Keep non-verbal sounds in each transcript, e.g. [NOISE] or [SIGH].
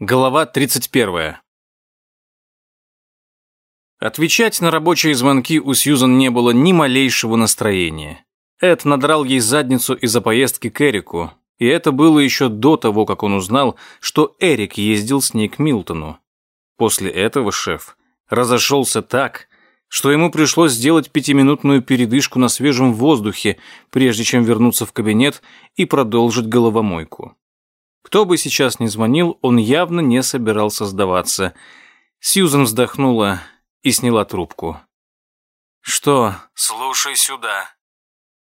Глава 31. Отвечать на рабочие звонки у Сьюзан не было ни малейшего настроения. Эд надрал ей задницу из-за поездки к Эрику, и это было еще до того, как он узнал, что Эрик ездил с ней к Милтону. После этого шеф разошелся так, что ему пришлось сделать пятиминутную передышку на свежем воздухе, прежде чем вернуться в кабинет и продолжить головомойку. Кто бы сейчас ни звонил, он явно не собирался сдаваться. Сьюзен вздохнула и сняла трубку. «Что?» «Слушай сюда».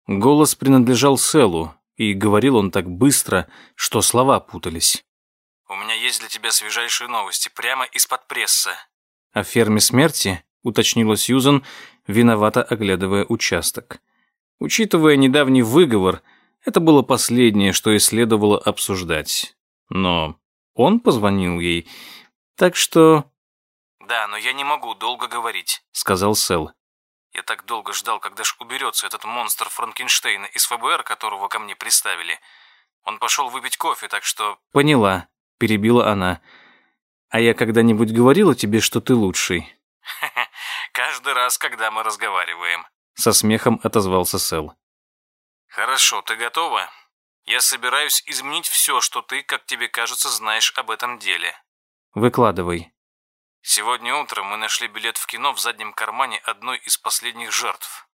Голос принадлежал Селу, и говорил он так быстро, что слова путались. «У меня есть для тебя свежайшие новости, прямо из-под пресса». «О ферме смерти?» — уточнила Сьюзен, виновато оглядывая участок. Учитывая недавний выговор, это было последнее, что и следовало обсуждать. Но он позвонил ей, так что... «Да, но я не могу долго говорить», — сказал Сэл. «Я так долго ждал, когда ж уберется этот монстр Франкенштейна из ФБР, которого ко мне приставили. Он пошел выпить кофе, так что...» «Поняла», — перебила она. «А я когда-нибудь говорила тебе, что ты лучший?» [LAUGHS] «Каждый раз, когда мы разговариваем», — со смехом отозвался Сэл. «Хорошо, ты готова?» Я собираюсь изменить все, что ты, как тебе кажется, знаешь об этом деле. Выкладывай. Сегодня утром мы нашли билет в кино в заднем кармане одной из последних жертв.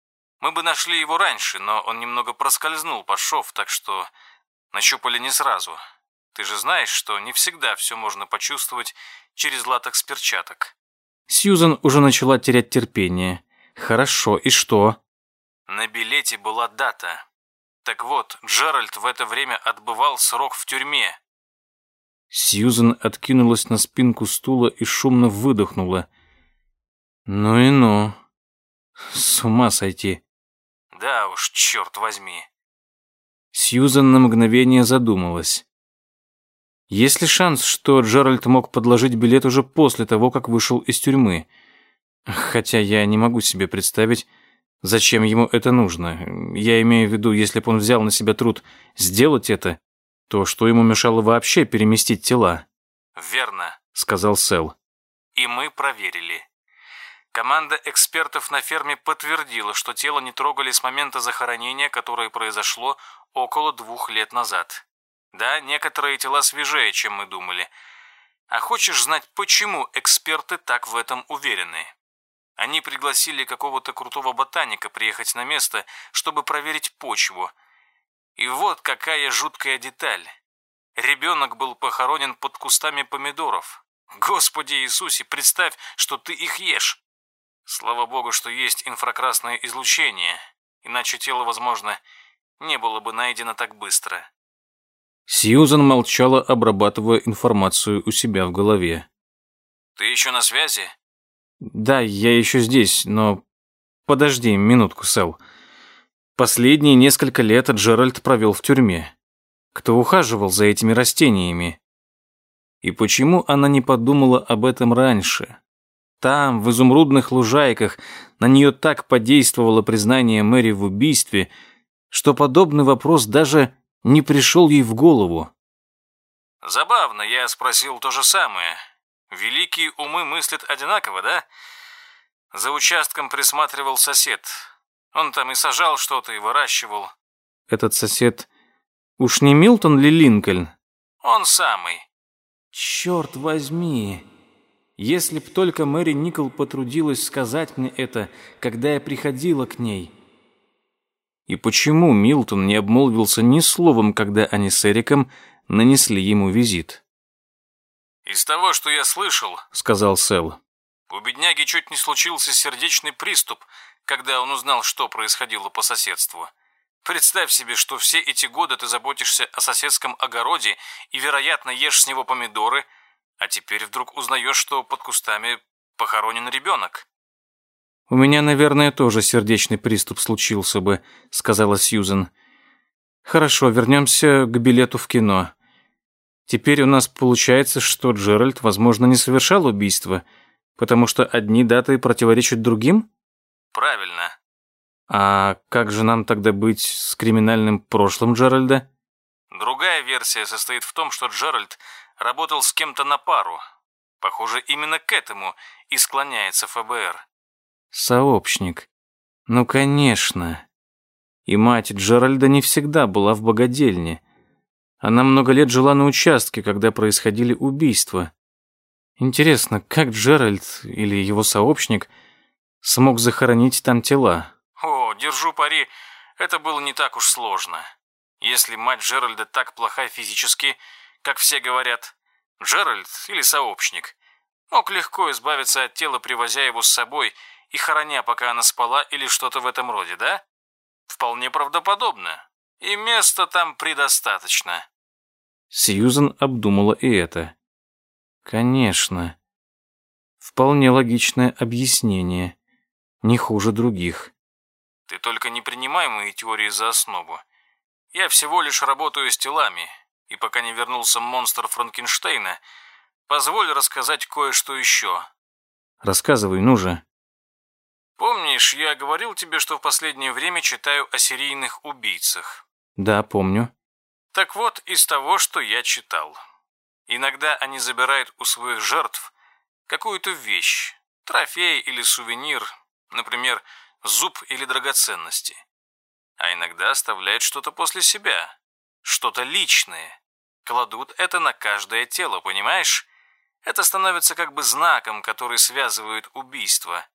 Мы бы нашли его раньше, но он немного проскользнул по шов, так что нащупали не сразу. Ты же знаешь, что не всегда все можно почувствовать через латекс перчаток. Сьюзан уже начала терять терпение. Хорошо, и что? На билете была дата. Так вот, Джеральд в это время отбывал срок в тюрьме. Сьюзен откинулась на спинку стула и шумно выдохнула. Ну и ну. С ума сойти. Да уж, черт возьми. Сьюзен на мгновение задумалась. Есть ли шанс, что Джеральд мог подложить билет уже после того, как вышел из тюрьмы? Хотя я не могу себе представить, Зачем ему это нужно? Я имею в виду, если бы он взял на себя труд сделать это, то что ему мешало вообще переместить тела? «Верно», — сказал Сэл. «И мы проверили. Команда экспертов на ферме подтвердила, что тело не трогали с момента захоронения, которое произошло около двух лет назад. Да, некоторые тела свежее, чем мы думали. А хочешь знать, почему эксперты так в этом уверены?» Они пригласили какого-то крутого ботаника приехать на место, чтобы проверить почву. И вот какая жуткая деталь. Ребенок был похоронен под кустами помидоров. Господи Иисусе, представь, что ты их ешь. Слава богу, что есть инфракрасное излучение, иначе тело, возможно, не было бы найдено так быстро. Сьюзан молчала, обрабатывая информацию у себя в голове. «Ты еще на связи?» «Да, я еще здесь, но...» «Подожди минутку, Сэл. Последние несколько лет Джеральд провел в тюрьме. Кто ухаживал за этими растениями? И почему она не подумала об этом раньше? Там, в изумрудных лужайках, на нее так подействовало признание Мэри в убийстве, что подобный вопрос даже не пришел ей в голову. «Забавно, я спросил то же самое. Великие умы мыслят одинаково, да? За участком присматривал сосед. Он там и сажал что-то, и выращивал. Этот сосед... Уж не Милтон ли Линкольн? Он самый. Черт возьми. Если б только Мэри Никол потрудилась сказать мне это, когда я приходила к ней. И почему Милтон не обмолвился ни словом, когда они с Эриком нанесли ему визит? «Из того, что я слышал», — сказал Сэл, «у бедняги чуть не случился сердечный приступ, когда он узнал, что происходило по соседству. Представь себе, что все эти годы ты заботишься о соседском огороде и, вероятно, ешь с него помидоры, а теперь вдруг узнаешь, что под кустами похоронен ребенок». «У меня, наверное, тоже сердечный приступ случился бы», — сказала Сьюзен. «Хорошо, вернемся к билету в кино. Теперь у нас получается, что Джеральд, возможно, не совершал убийство, потому что одни даты противоречат другим? Правильно. А как же нам тогда быть с криминальным прошлым Джеральда? Другая версия состоит в том, что Джеральд работал с кем-то на пару. Похоже, именно к этому и склоняется ФБР. Сообщник. Ну, конечно. И мать Джеральда не всегда была в богадельне. Она много лет жила на участке, когда происходили убийства. Интересно, как Джеральд или его сообщник смог захоронить там тела? О, держу пари, это было не так уж сложно. Если мать Джеральда так плоха физически, как все говорят, Джеральд или сообщник мог легко избавиться от тела, привозя его с собой и хороня, пока она спала или что-то в этом роде, да? Вполне правдоподобно. И места там предостаточно. Сьюзен обдумала и это. Конечно. Вполне логичное объяснение. Не хуже других. Ты только не принимай мои теории за основу. Я всего лишь работаю с телами, и пока не вернулся монстр Франкенштейна, позволь рассказать кое-что еще. Рассказывай, ну же. Помнишь, я говорил тебе, что в последнее время читаю о серийных убийцах? Да, помню. Так вот, из того, что я читал. Иногда они забирают у своих жертв какую-то вещь, трофей или сувенир, например, зуб или драгоценности. А иногда оставляют что-то после себя, что-то личное. Кладут это на каждое тело, понимаешь? Это становится как бы знаком, который связывает убийство.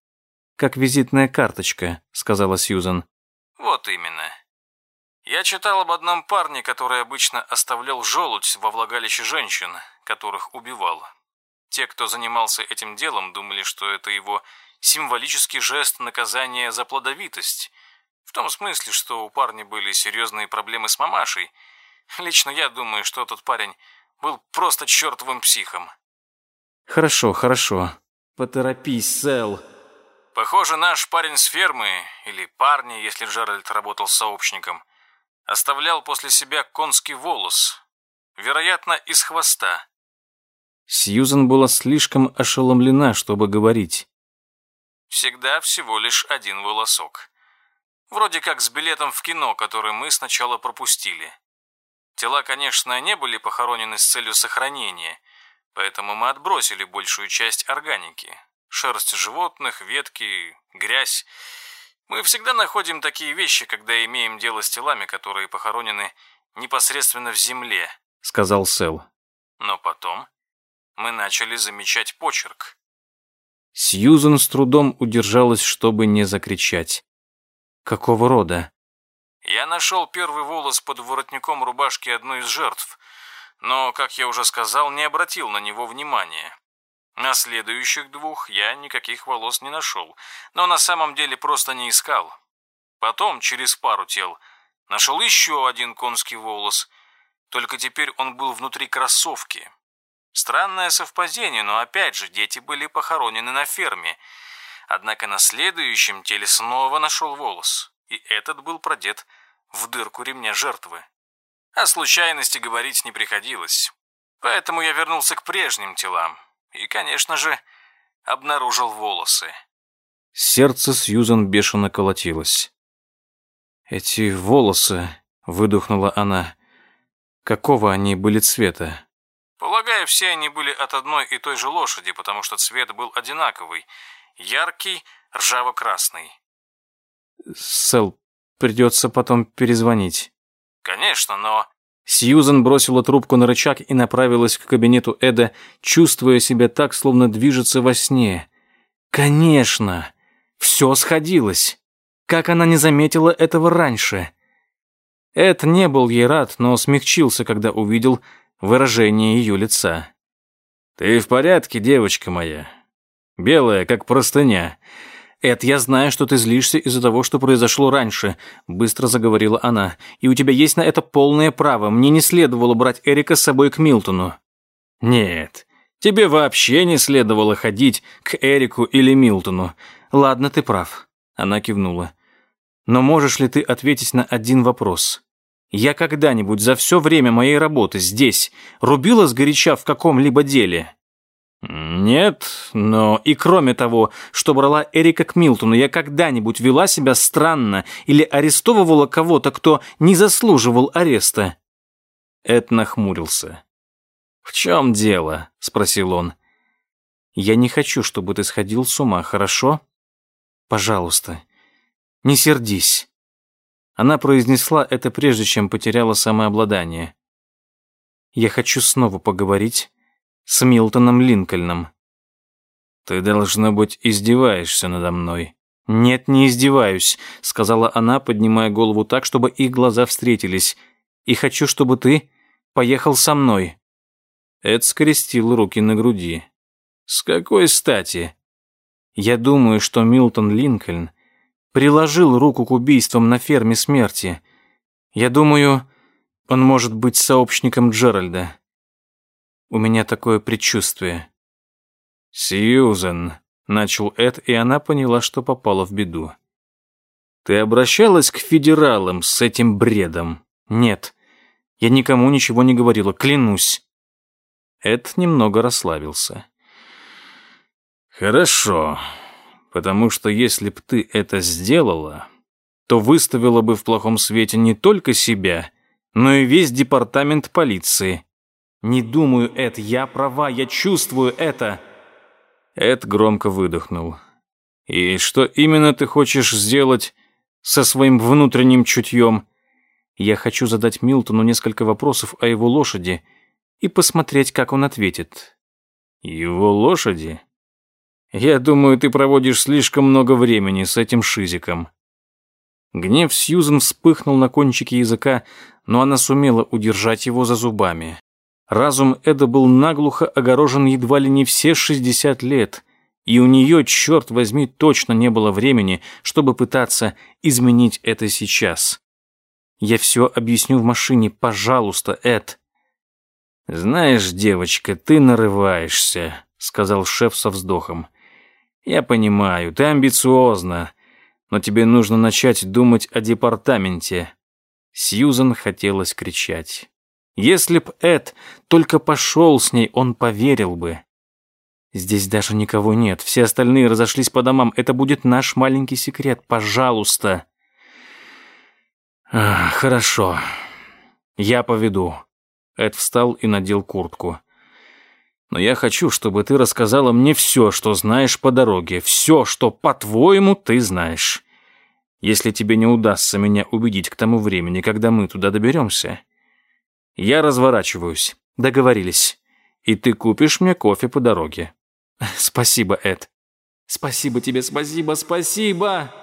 «Как визитная карточка», — сказала Сьюзан. «Вот именно. Я читал об одном парне, который обычно оставлял желудь во влагалище женщин, которых убивал. Те, кто занимался этим делом, думали, что это его символический жест наказания за плодовитость. В том смысле, что у парня были серьезные проблемы с мамашей. Лично я думаю, что тот парень был просто чертовым психом. Хорошо, хорошо. Поторопись, Сэл. Похоже, наш парень с фермы, или парни, если Джеральд работал сообщником, оставлял после себя конский волос, вероятно, из хвоста. Сьюзен была слишком ошеломлена, чтобы говорить. Всегда всего лишь один волосок. Вроде как с билетом в кино, который мы сначала пропустили. Тела, конечно, не были похоронены с целью сохранения, поэтому мы отбросили большую часть органики шерсть животных, ветки, грязь. Мы всегда находим такие вещи, когда имеем дело с телами, которые похоронены непосредственно в земле», — сказал Сэл. «Но потом мы начали замечать почерк». Сьюзен с трудом удержалась, чтобы не закричать. «Какого рода?» «Я нашел первый волос под воротником рубашки одной из жертв, но, как я уже сказал, не обратил на него внимания. На следующих двух я никаких волос не нашел, но на самом деле просто не искал. Потом, через пару тел, нашел еще один конский волос, только теперь он был внутри кроссовки. Странное совпадение, но опять же, дети были похоронены на ферме. Однако на следующем теле снова нашел волос, и этот был продет в дырку ремня жертвы. О случайности говорить не приходилось. Поэтому я вернулся к прежним телам, и, конечно же, обнаружил волосы. Сердце Сьюзан бешено колотилось. «Эти волосы», — выдохнула она, — «какого они были цвета?» «Полагаю, все они были от одной и той же лошади, потому что цвет был одинаковый, яркий, ржаво-красный». «Сэл, придется потом перезвонить». «Конечно, но...» Сьюзен бросила трубку на рычаг и направилась к кабинету Эда, чувствуя себя так, словно движется во сне. Конечно, все сходилось. Как она не заметила этого раньше? Эд не был ей рад, но смягчился, когда увидел выражение ее лица. «Ты в порядке, девочка моя? Белая, как простыня. «Эд, я знаю, что ты злишься из-за того, что произошло раньше», — быстро заговорила она. «И у тебя есть на это полное право. Мне не следовало брать Эрика с собой к Милтону». «Нет, тебе вообще не следовало ходить к Эрику или Милтону. Ладно, ты прав», — она кивнула. «Но можешь ли ты ответить на один вопрос?» Я когда-нибудь за все время моей работы здесь рубила сгоряча в каком-либо деле? «Нет, но и кроме того, что брала Эрика к Милтону, я когда-нибудь вела себя странно или арестовывала кого-то, кто не заслуживал ареста?» Эд нахмурился. «В чем дело?» — спросил он. «Я не хочу, чтобы ты сходил с ума, хорошо? Пожалуйста, не сердись». Она произнесла это прежде, чем потеряла самообладание. «Я хочу снова поговорить с Милтоном Линкольном». «Ты, должно быть, издеваешься надо мной». «Нет, не издеваюсь», — сказала она, поднимая голову так, чтобы их глаза встретились. «И хочу, чтобы ты поехал со мной». Эд скрестил руки на груди. «С какой стати?» «Я думаю, что Милтон Линкольн приложил руку к убийствам на ферме смерти. Я думаю, он может быть сообщником Джеральда. У меня такое предчувствие». «Сьюзен», — начал Эд, и она поняла, что попала в беду. «Ты обращалась к федералам с этим бредом?» «Нет, я никому ничего не говорила, клянусь». Эд немного расслабился. «Хорошо, потому что если б ты это сделала, то выставила бы в плохом свете не только себя, но и весь департамент полиции. Не думаю, Эд, я права, я чувствую это». Эд громко выдохнул. «И что именно ты хочешь сделать со своим внутренним чутьем?» «Я хочу задать Милтону несколько вопросов о его лошади и посмотреть, как он ответит». «Его лошади?» Я думаю, ты проводишь слишком много времени с этим шизиком». Гнев Сьюзен вспыхнул на кончике языка, но она сумела удержать его за зубами. Разум Эда был наглухо огорожен едва ли не все 60 лет, и у нее, черт возьми, точно не было времени, чтобы пытаться изменить это сейчас. «Я все объясню в машине, пожалуйста, Эд». «Знаешь, девочка, ты нарываешься», — сказал шеф со вздохом. Я понимаю, ты амбициозна, но тебе нужно начать думать о департаменте. Сьюзан хотелось кричать. Если б Эд только пошел с ней, он поверил бы. Здесь даже никого нет, все остальные разошлись по домам. Это будет наш маленький секрет, пожалуйста. А, хорошо, я поведу. Эд встал и надел куртку но я хочу, чтобы ты рассказала мне все, что знаешь по дороге, все, что, по-твоему, ты знаешь. Если тебе не удастся меня убедить к тому времени, когда мы туда доберемся, я разворачиваюсь. Договорились. И ты купишь мне кофе по дороге. [LAUGHS] Спасибо, Эд. Спасибо тебе, спасибо, спасибо.